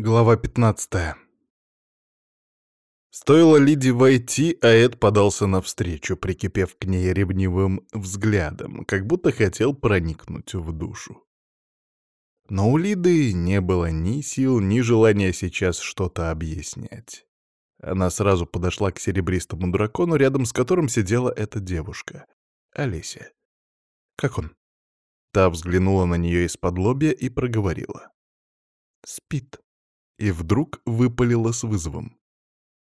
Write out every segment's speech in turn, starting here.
Глава 15 Стоило Лиде войти, а Эд подался навстречу, прикипев к ней ревнивым взглядом, как будто хотел проникнуть в душу. Но у Лиды не было ни сил, ни желания сейчас что-то объяснять. Она сразу подошла к серебристому дракону, рядом с которым сидела эта девушка, Олеся. «Как он?» Та взглянула на нее из-под лобья и проговорила. «Спит» и вдруг выпалила с вызовом.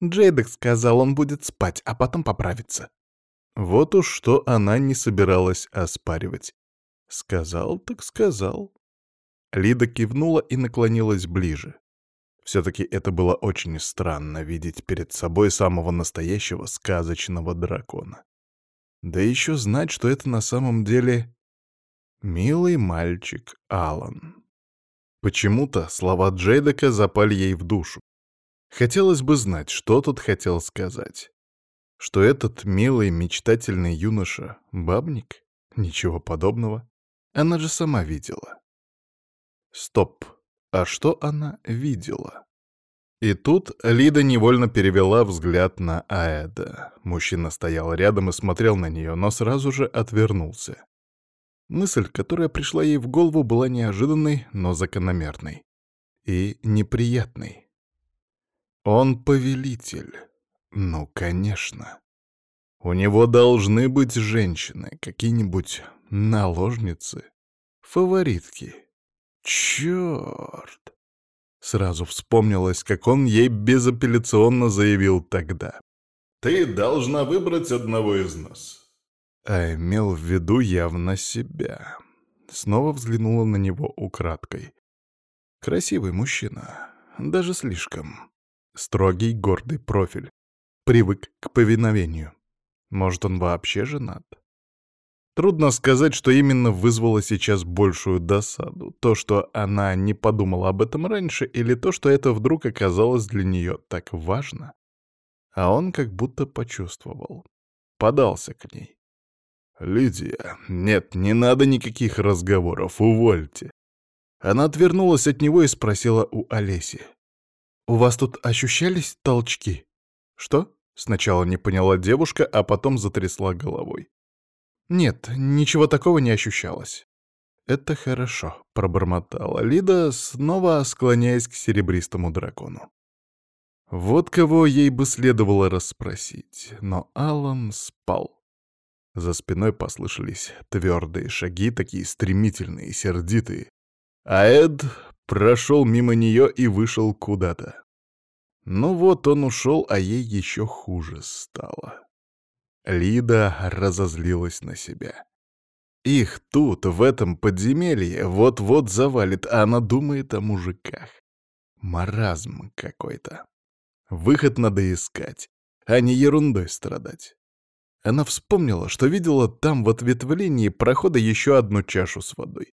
Джейдек сказал, он будет спать, а потом поправится. Вот уж что она не собиралась оспаривать. Сказал так сказал. Лида кивнула и наклонилась ближе. Все-таки это было очень странно видеть перед собой самого настоящего сказочного дракона. Да еще знать, что это на самом деле милый мальчик Алан. Почему-то слова Джейдека запали ей в душу. Хотелось бы знать, что тут хотел сказать. Что этот милый, мечтательный юноша — бабник? Ничего подобного. Она же сама видела. Стоп. А что она видела? И тут Лида невольно перевела взгляд на Аэда. Мужчина стоял рядом и смотрел на нее, но сразу же отвернулся. Мысль, которая пришла ей в голову, была неожиданной, но закономерной. И неприятной. Он повелитель. Ну, конечно. У него должны быть женщины, какие-нибудь наложницы, фаворитки. Чёрт! Сразу вспомнилось, как он ей безапелляционно заявил тогда. «Ты должна выбрать одного из нас а имел в виду явно себя. Снова взглянула на него украдкой. Красивый мужчина, даже слишком. Строгий, гордый профиль. Привык к повиновению. Может, он вообще женат? Трудно сказать, что именно вызвало сейчас большую досаду. То, что она не подумала об этом раньше, или то, что это вдруг оказалось для нее так важно. А он как будто почувствовал. Подался к ней. «Лидия, нет, не надо никаких разговоров, увольте». Она отвернулась от него и спросила у Олеси. «У вас тут ощущались толчки?» «Что?» — сначала не поняла девушка, а потом затрясла головой. «Нет, ничего такого не ощущалось». «Это хорошо», — пробормотала Лида, снова склоняясь к серебристому дракону. Вот кого ей бы следовало расспросить, но Алан спал. За спиной послышались твердые шаги, такие стремительные и сердитые. А Эд прошел мимо нее и вышел куда-то. Ну вот он ушел, а ей еще хуже стало. Лида разозлилась на себя. Их тут, в этом подземелье, вот-вот завалит, а она думает о мужиках. Маразм какой-то. Выход надо искать, а не ерундой страдать. Она вспомнила, что видела там в ответвлении прохода еще одну чашу с водой.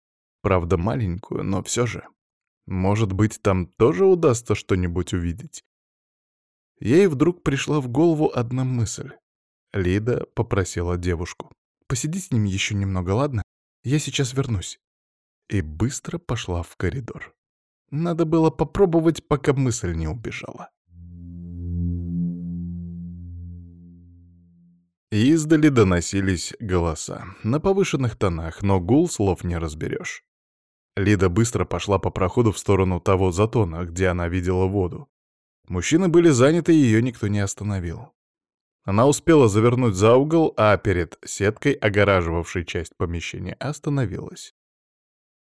Правда, маленькую, но все же. Может быть, там тоже удастся что-нибудь увидеть. Ей вдруг пришла в голову одна мысль. Лида попросила девушку. «Посиди с ним еще немного, ладно? Я сейчас вернусь». И быстро пошла в коридор. Надо было попробовать, пока мысль не убежала. Издали доносились голоса. На повышенных тонах, но гул слов не разберешь. Лида быстро пошла по проходу в сторону того затона, где она видела воду. Мужчины были заняты, и ее никто не остановил. Она успела завернуть за угол, а перед сеткой, огораживавшей часть помещения, остановилась.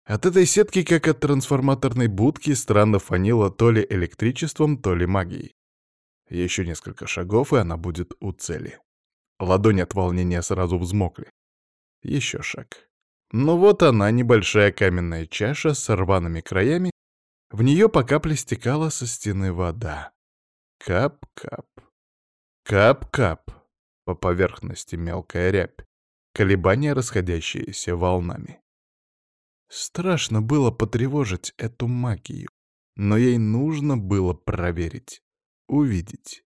От этой сетки, как от трансформаторной будки, странно фонило то ли электричеством, то ли магией. Еще несколько шагов, и она будет у цели. Ладони от волнения сразу взмокли. Еще шаг. Ну вот она, небольшая каменная чаша с рваными краями. В нее по капле стекала со стены вода. Кап-кап. Кап-кап. По поверхности мелкая рябь. Колебания, расходящиеся волнами. Страшно было потревожить эту магию, но ей нужно было проверить, увидеть.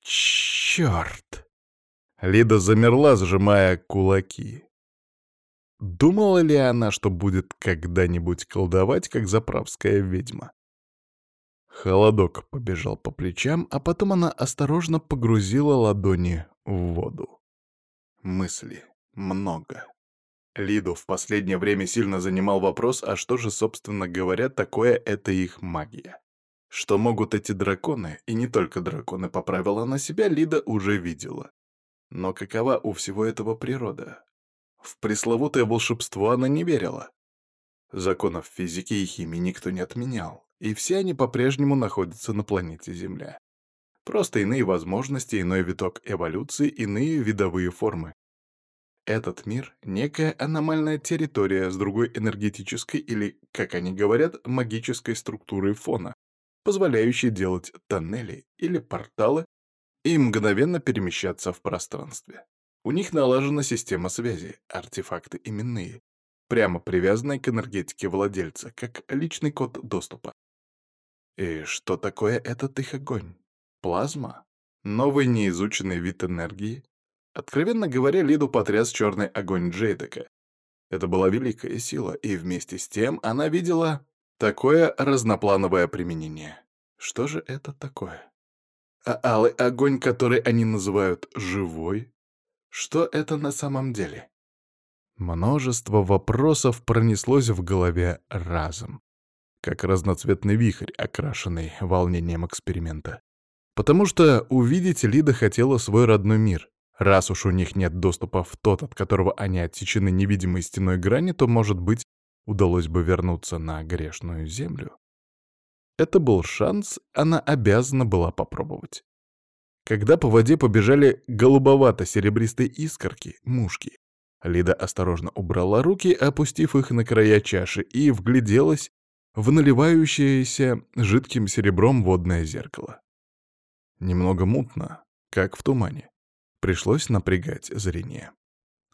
Черт! Лида замерла, сжимая кулаки. Думала ли она, что будет когда-нибудь колдовать, как заправская ведьма? Холодок побежал по плечам, а потом она осторожно погрузила ладони в воду. Мысли. Много. Лиду в последнее время сильно занимал вопрос, а что же, собственно говоря, такое это их магия. Что могут эти драконы, и не только драконы, поправила на себя, Лида уже видела. Но какова у всего этого природа? В пресловутое волшебство она не верила. Законов физики и химии никто не отменял, и все они по-прежнему находятся на планете Земля. Просто иные возможности, иной виток эволюции, иные видовые формы. Этот мир — некая аномальная территория с другой энергетической или, как они говорят, магической структурой фона, позволяющей делать тоннели или порталы и мгновенно перемещаться в пространстве. У них налажена система связи, артефакты именные, прямо привязанные к энергетике владельца, как личный код доступа. И что такое этот их огонь? Плазма? Новый неизученный вид энергии? Откровенно говоря, Лиду потряс черный огонь Джейдека. Это была великая сила, и вместе с тем она видела такое разноплановое применение. Что же это такое? А алый огонь, который они называют «живой»? Что это на самом деле? Множество вопросов пронеслось в голове разом как разноцветный вихрь, окрашенный волнением эксперимента. Потому что увидеть Лида хотела свой родной мир. Раз уж у них нет доступа в тот, от которого они отсечены невидимой стеной грани, то, может быть, удалось бы вернуться на грешную землю. Это был шанс, она обязана была попробовать. Когда по воде побежали голубовато-серебристые искорки, мушки, Лида осторожно убрала руки, опустив их на края чаши, и вгляделась в наливающееся жидким серебром водное зеркало. Немного мутно, как в тумане. Пришлось напрягать зрение.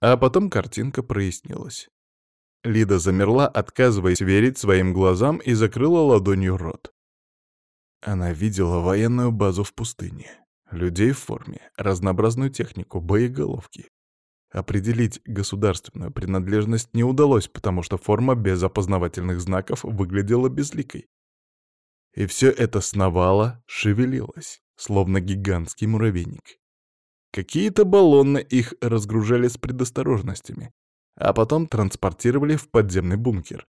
А потом картинка прояснилась. Лида замерла, отказываясь верить своим глазам, и закрыла ладонью рот. Она видела военную базу в пустыне, людей в форме, разнообразную технику, боеголовки, Определить государственную принадлежность не удалось, потому что форма без опознавательных знаков выглядела безликой. И все это сновало, шевелилось, словно гигантский муравейник. Какие-то баллоны их разгружали с предосторожностями, а потом транспортировали в подземный бункер.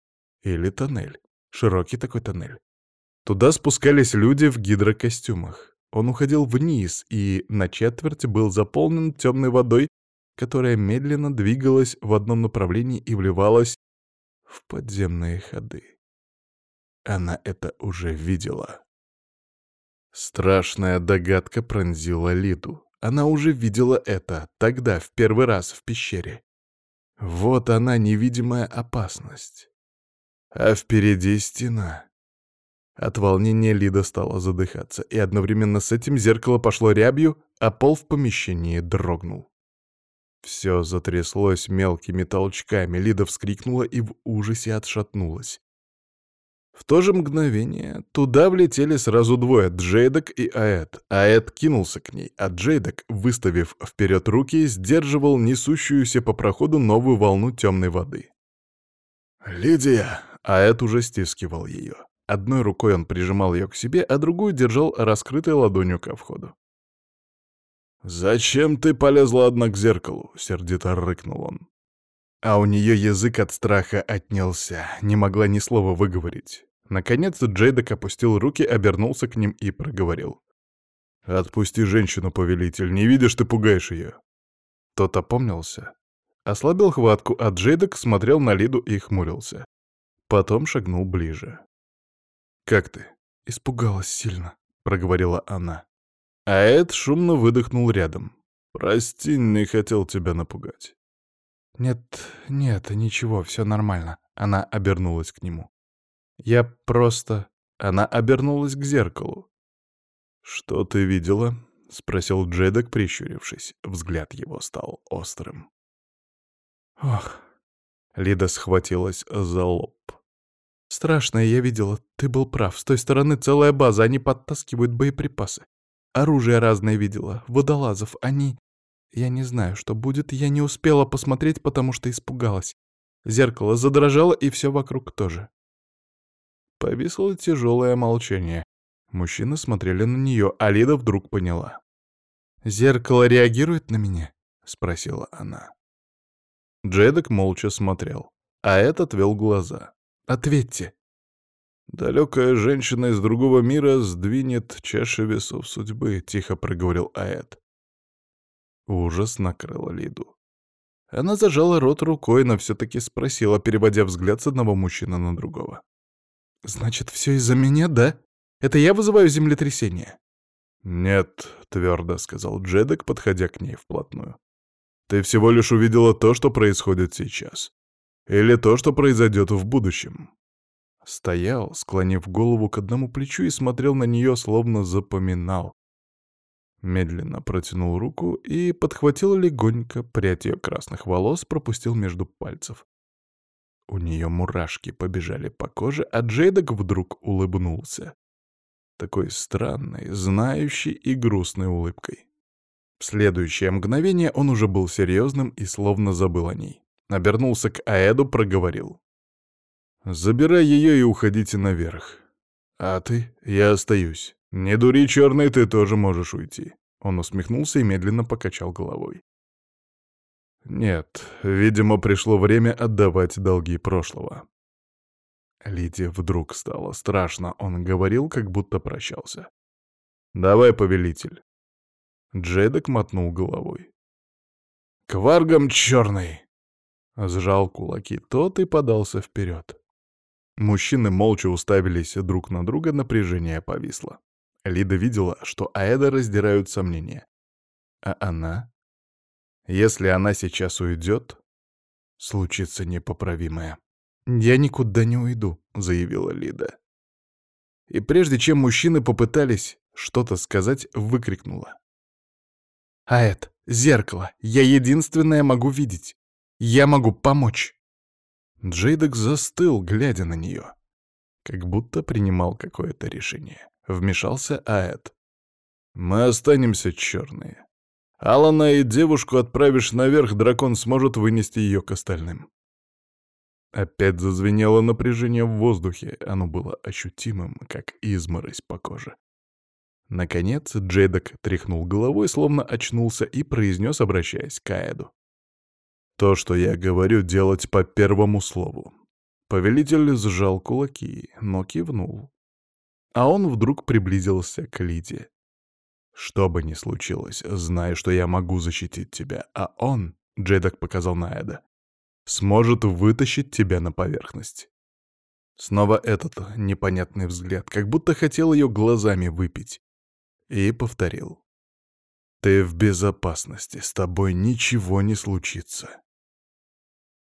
Или тоннель. Широкий такой тоннель. Туда спускались люди в гидрокостюмах. Он уходил вниз и на четверть был заполнен темной водой которая медленно двигалась в одном направлении и вливалась в подземные ходы. Она это уже видела. Страшная догадка пронзила Лиду. Она уже видела это тогда, в первый раз в пещере. Вот она, невидимая опасность. А впереди стена. От волнения Лида стала задыхаться, и одновременно с этим зеркало пошло рябью, а пол в помещении дрогнул. Все затряслось мелкими толчками, Лида вскрикнула и в ужасе отшатнулась. В то же мгновение туда влетели сразу двое, Джейдок и Аэт. Аэт кинулся к ней, а Джейдок, выставив вперед руки, сдерживал несущуюся по проходу новую волну темной воды. «Лидия!» — Аэт уже стискивал ее. Одной рукой он прижимал ее к себе, а другую держал раскрытой ладонью ко входу. «Зачем ты полезла одна к зеркалу?» — сердито рыкнул он. А у нее язык от страха отнялся, не могла ни слова выговорить. Наконец Джейдок опустил руки, обернулся к ним и проговорил. «Отпусти женщину, повелитель, не видишь, ты пугаешь ее». Тот опомнился, ослабил хватку, а Джейдок смотрел на Лиду и хмурился. Потом шагнул ближе. «Как ты?» «Испугалась сильно», — проговорила она. А Эд шумно выдохнул рядом. «Прости, не хотел тебя напугать». «Нет, нет, ничего, все нормально». Она обернулась к нему. «Я просто...» Она обернулась к зеркалу. «Что ты видела?» — спросил Джедок, прищурившись. Взгляд его стал острым. «Ох...» — Лида схватилась за лоб. «Страшное я видела. Ты был прав. С той стороны целая база. Они подтаскивают боеприпасы. Оружие разное видела, водолазов, они... Я не знаю, что будет, я не успела посмотреть, потому что испугалась. Зеркало задрожало, и все вокруг тоже. Повисло тяжелое молчание. Мужчины смотрели на нее, а Лида вдруг поняла. «Зеркало реагирует на меня?» — спросила она. Джейдок молча смотрел, а этот вел глаза. «Ответьте!» «Далекая женщина из другого мира сдвинет чаши весов судьбы», — тихо проговорил Аэт. Ужас накрыл Лиду. Она зажала рот рукой, но все-таки спросила, переводя взгляд с одного мужчины на другого. «Значит, все из-за меня, да? Это я вызываю землетрясение?» «Нет», — твердо сказал Джедек, подходя к ней вплотную. «Ты всего лишь увидела то, что происходит сейчас. Или то, что произойдет в будущем». Стоял, склонив голову к одному плечу и смотрел на нее, словно запоминал. Медленно протянул руку и подхватил легонько прядь ее красных волос, пропустил между пальцев. У нее мурашки побежали по коже, а Джейдок вдруг улыбнулся. Такой странной, знающей и грустной улыбкой. В следующее мгновение он уже был серьезным и словно забыл о ней. Обернулся к Аэду, проговорил. «Забирай ее и уходите наверх. А ты? Я остаюсь. Не дури, черный, ты тоже можешь уйти». Он усмехнулся и медленно покачал головой. Нет, видимо, пришло время отдавать долги прошлого. Лидия вдруг стало страшно. Он говорил, как будто прощался. «Давай, повелитель». Джейдок мотнул головой. «К варгам черный!» Сжал кулаки тот и подался вперед. Мужчины молча уставились друг на друга, напряжение повисло. Лида видела, что Аэда раздирают сомнения. А она если она сейчас уйдет, случится непоправимое. «Я никуда не уйду», — заявила Лида. И прежде чем мужчины попытались что-то сказать, выкрикнула. «Аэт, зеркало! Я единственное могу видеть! Я могу помочь!» Джейдек застыл, глядя на нее. Как будто принимал какое-то решение. Вмешался Аэт. «Мы останемся черные. Алана и девушку отправишь наверх, дракон сможет вынести ее к остальным. Опять зазвенело напряжение в воздухе, оно было ощутимым, как изморозь по коже. Наконец Джейдок тряхнул головой, словно очнулся, и произнес, обращаясь к Аэду. «То, что я говорю, делать по первому слову». Повелитель сжал кулаки, но кивнул. А он вдруг приблизился к Лиде. Что бы ни случилось, знай, что я могу защитить тебя, а он, — Джейдак показал на Эда, — сможет вытащить тебя на поверхность. Снова этот непонятный взгляд, как будто хотел ее глазами выпить. И повторил. «Ты в безопасности, с тобой ничего не случится».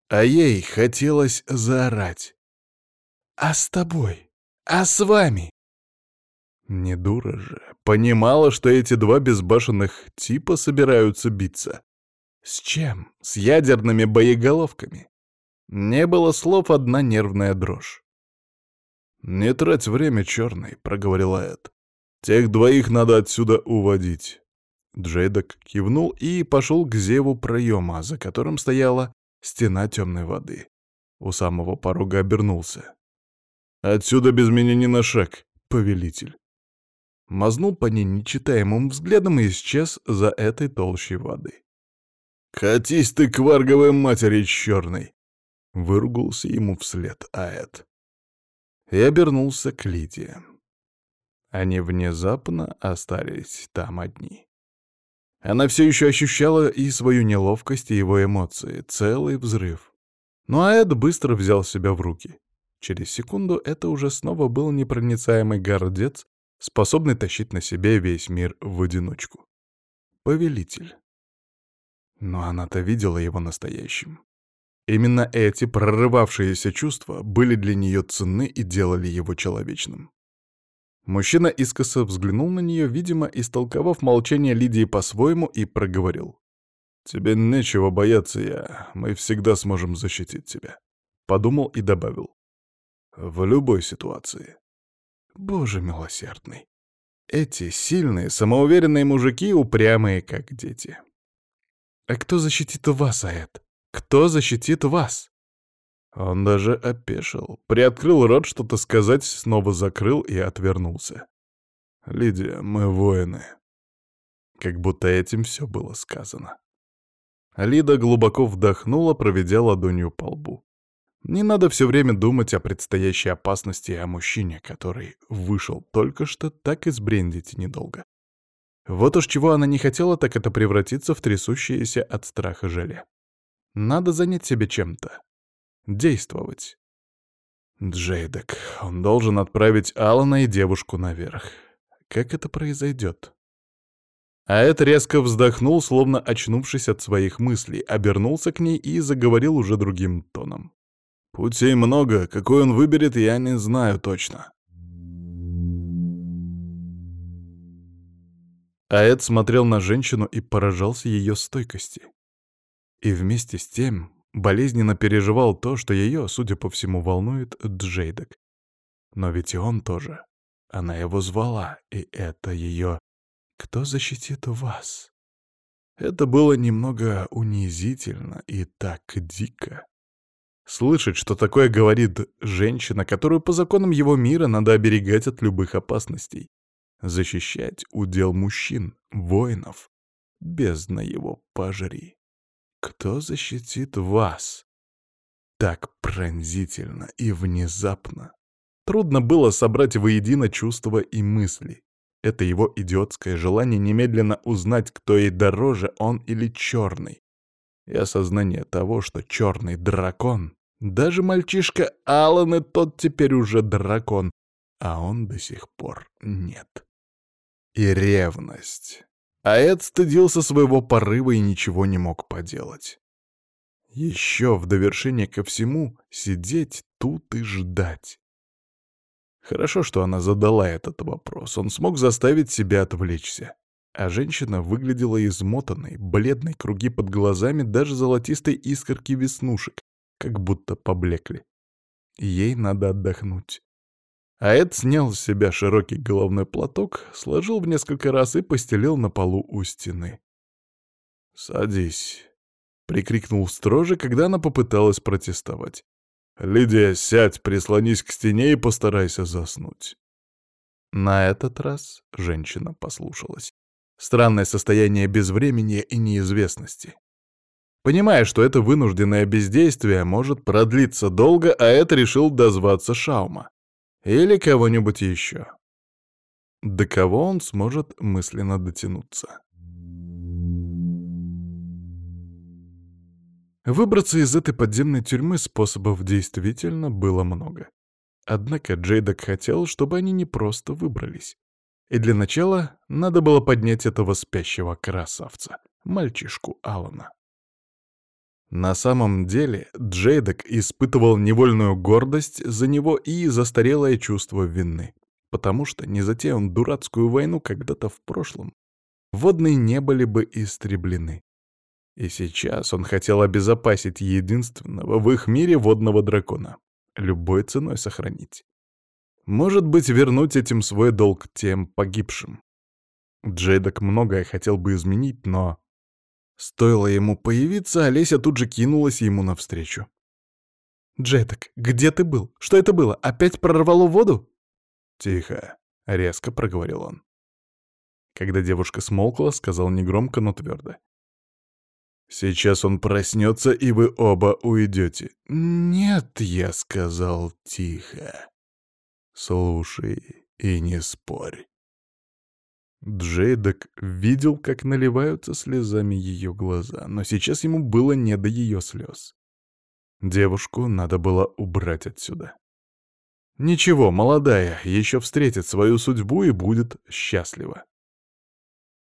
А ей хотелось заорать. «А с тобой? А с вами?» Не дура же. Понимала, что эти два безбашенных типа собираются биться. С чем? С ядерными боеголовками. Не было слов, одна нервная дрожь. «Не трать время, черный», — проговорил Эд. «Тех двоих надо отсюда уводить». Джейдок кивнул и пошел к зеву проема, за которым стояла стена темной воды. У самого порога обернулся. «Отсюда без меня ни на шаг, повелитель» мазнул по ней нечитаемым взглядом и исчез за этой толщей воды. «Катись ты к варговой матери черной!» — выругался ему вслед Аэт. И обернулся к Лидии. Они внезапно остались там одни. Она все еще ощущала и свою неловкость, и его эмоции, целый взрыв. Но Аэт быстро взял себя в руки. Через секунду это уже снова был непроницаемый гордец, способный тащить на себе весь мир в одиночку. Повелитель. Но она-то видела его настоящим. Именно эти прорывавшиеся чувства были для нее ценны и делали его человечным. Мужчина искоса взглянул на нее, видимо, истолковав молчание Лидии по-своему, и проговорил. «Тебе нечего бояться, я. Мы всегда сможем защитить тебя». Подумал и добавил. «В любой ситуации». Боже милосердный. Эти сильные, самоуверенные мужики, упрямые, как дети. А кто защитит вас, Аэт? Кто защитит вас? Он даже опешил, приоткрыл рот что-то сказать, снова закрыл и отвернулся. Лидия, мы воины. Как будто этим все было сказано. Лида глубоко вдохнула, проведя ладонью по лбу. Не надо все время думать о предстоящей опасности и о мужчине, который вышел только что, так и сбрендить недолго. Вот уж чего она не хотела, так это превратиться в трясущееся от страха желе. Надо занять себя чем-то. Действовать. Джейдек. Он должен отправить Алана и девушку наверх. Как это произойдет? А Эд резко вздохнул, словно очнувшись от своих мыслей, обернулся к ней и заговорил уже другим тоном. «Путей много, какой он выберет, я не знаю точно». А Эд смотрел на женщину и поражался ее стойкости. И вместе с тем болезненно переживал то, что ее, судя по всему, волнует Джейдек. Но ведь и он тоже. Она его звала, и это ее «Кто защитит вас?» Это было немного унизительно и так дико. Слышать, что такое говорит женщина, которую по законам его мира надо оберегать от любых опасностей. Защищать удел мужчин, воинов. Бездна его пожри. Кто защитит вас? Так пронзительно и внезапно. Трудно было собрать воедино чувства и мысли. Это его идиотское желание немедленно узнать, кто ей дороже, он или черный. И осознание того, что черный дракон, даже мальчишка Аллан и тот теперь уже дракон, а он до сих пор нет. И ревность. А Эд стыдился своего порыва и ничего не мог поделать. Еще в довершение ко всему сидеть тут и ждать. Хорошо, что она задала этот вопрос. Он смог заставить себя отвлечься. А женщина выглядела измотанной, бледной, круги под глазами, даже золотистой искорки веснушек, как будто поблекли. Ей надо отдохнуть. А Эд снял с себя широкий головной платок, сложил в несколько раз и постелил на полу у стены. «Садись», — прикрикнул строже, когда она попыталась протестовать. «Лидия, сядь, прислонись к стене и постарайся заснуть». На этот раз женщина послушалась. Странное состояние безвремени и неизвестности. Понимая, что это вынужденное бездействие может продлиться долго, а это решил дозваться Шаума. Или кого-нибудь еще. До кого он сможет мысленно дотянуться. Выбраться из этой подземной тюрьмы способов действительно было много. Однако Джейдок хотел, чтобы они не просто выбрались. И для начала надо было поднять этого спящего красавца, мальчишку Алана. На самом деле Джейдок испытывал невольную гордость за него и застарелое чувство вины, потому что не затея он дурацкую войну когда-то в прошлом, водные не были бы истреблены. И сейчас он хотел обезопасить единственного в их мире водного дракона. Любой ценой сохранить. Может быть, вернуть этим свой долг тем погибшим. Джейдок многое хотел бы изменить, но... Стоило ему появиться, Олеся тут же кинулась ему навстречу. «Джейдок, где ты был? Что это было? Опять прорвало воду?» «Тихо», — резко проговорил он. Когда девушка смолкла, сказал негромко, но твердо. Сейчас он проснется, и вы оба уйдете. Нет, я сказал тихо. Слушай и не спорь. Джейдок видел, как наливаются слезами ее глаза, но сейчас ему было не до ее слез. Девушку надо было убрать отсюда. Ничего, молодая, еще встретит свою судьбу и будет счастлива.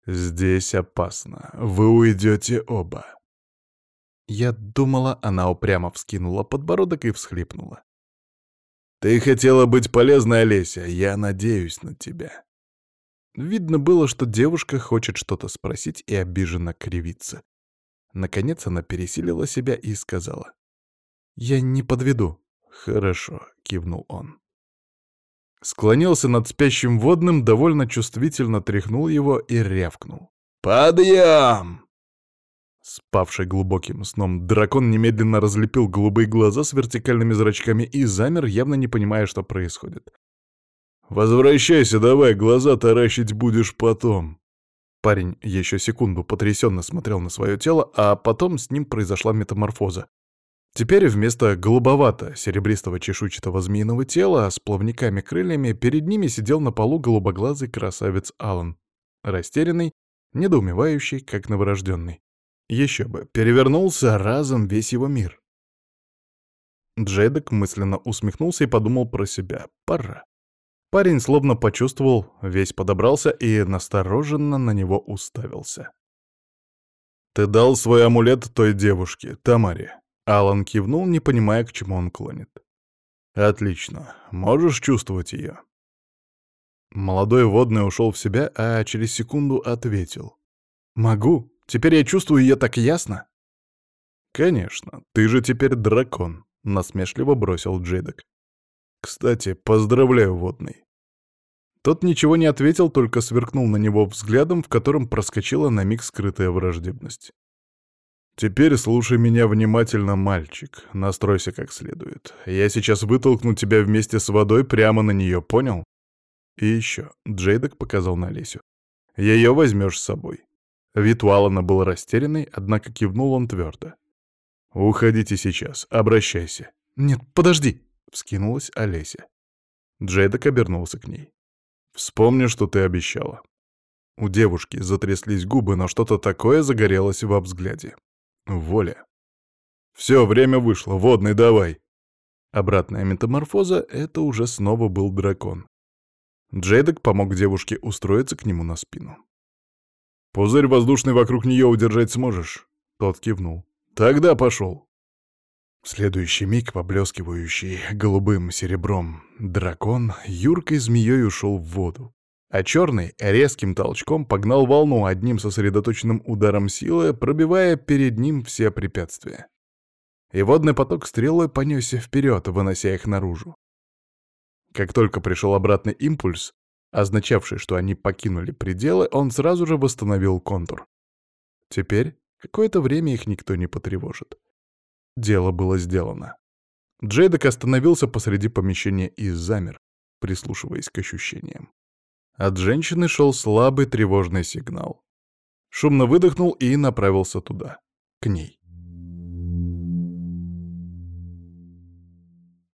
«Здесь опасно. Вы уйдете оба». Я думала, она упрямо вскинула подбородок и всхлипнула. «Ты хотела быть полезной, Олеся. Я надеюсь на тебя». Видно было, что девушка хочет что-то спросить и обиженно кривится. Наконец она пересилила себя и сказала. «Я не подведу». «Хорошо», — кивнул он. Склонился над спящим водным, довольно чувствительно тряхнул его и рявкнул. «Подъем!» Спавший глубоким сном, дракон немедленно разлепил голубые глаза с вертикальными зрачками и замер, явно не понимая, что происходит. Возвращайся давай, глаза таращить будешь потом. Парень еще секунду потрясенно смотрел на свое тело, а потом с ним произошла метаморфоза. Теперь вместо голубовато-серебристого чешуйчатого змеиного тела с плавниками-крыльями перед ними сидел на полу голубоглазый красавец Алан, растерянный, недоумевающий, как новорожденный. Еще бы, перевернулся разом весь его мир. Джейдек мысленно усмехнулся и подумал про себя. Пора. Парень словно почувствовал, весь подобрался и настороженно на него уставился. «Ты дал свой амулет той девушке, Тамаре». Алан кивнул, не понимая, к чему он клонит. «Отлично. Можешь чувствовать ее?» Молодой водный ушел в себя, а через секунду ответил. «Могу. Теперь я чувствую ее так ясно». «Конечно. Ты же теперь дракон», — насмешливо бросил Джейдок. «Кстати, поздравляю, водный». Тот ничего не ответил, только сверкнул на него взглядом, в котором проскочила на миг скрытая враждебность. «Теперь слушай меня внимательно, мальчик. Настройся как следует. Я сейчас вытолкну тебя вместе с водой прямо на нее, понял? И еще, Джейдок показал на Лесю. Ее возьмешь с собой. Вид у Алана был растерянный, однако кивнул он твердо. «Уходите сейчас, обращайся». «Нет, подожди!» — вскинулась Олеся. Джейдок обернулся к ней. «Вспомни, что ты обещала». У девушки затряслись губы, но что-то такое загорелось во взгляде. Воля. «Все, время вышло, водный давай!» Обратная метаморфоза — это уже снова был дракон. Джейдок помог девушке устроиться к нему на спину. «Пузырь воздушный вокруг нее удержать сможешь?» Тот кивнул. «Тогда пошел!» В следующий миг, поблескивающий голубым серебром, дракон юркой змеей ушел в воду, а черный резким толчком погнал волну одним сосредоточенным ударом силы, пробивая перед ним все препятствия. И водный поток стрелой понесся вперед, вынося их наружу. Как только пришел обратный импульс, означавший, что они покинули пределы, он сразу же восстановил контур. Теперь какое-то время их никто не потревожит. Дело было сделано. Джейдек остановился посреди помещения и замер, прислушиваясь к ощущениям. От женщины шел слабый тревожный сигнал. Шумно выдохнул и направился туда, к ней.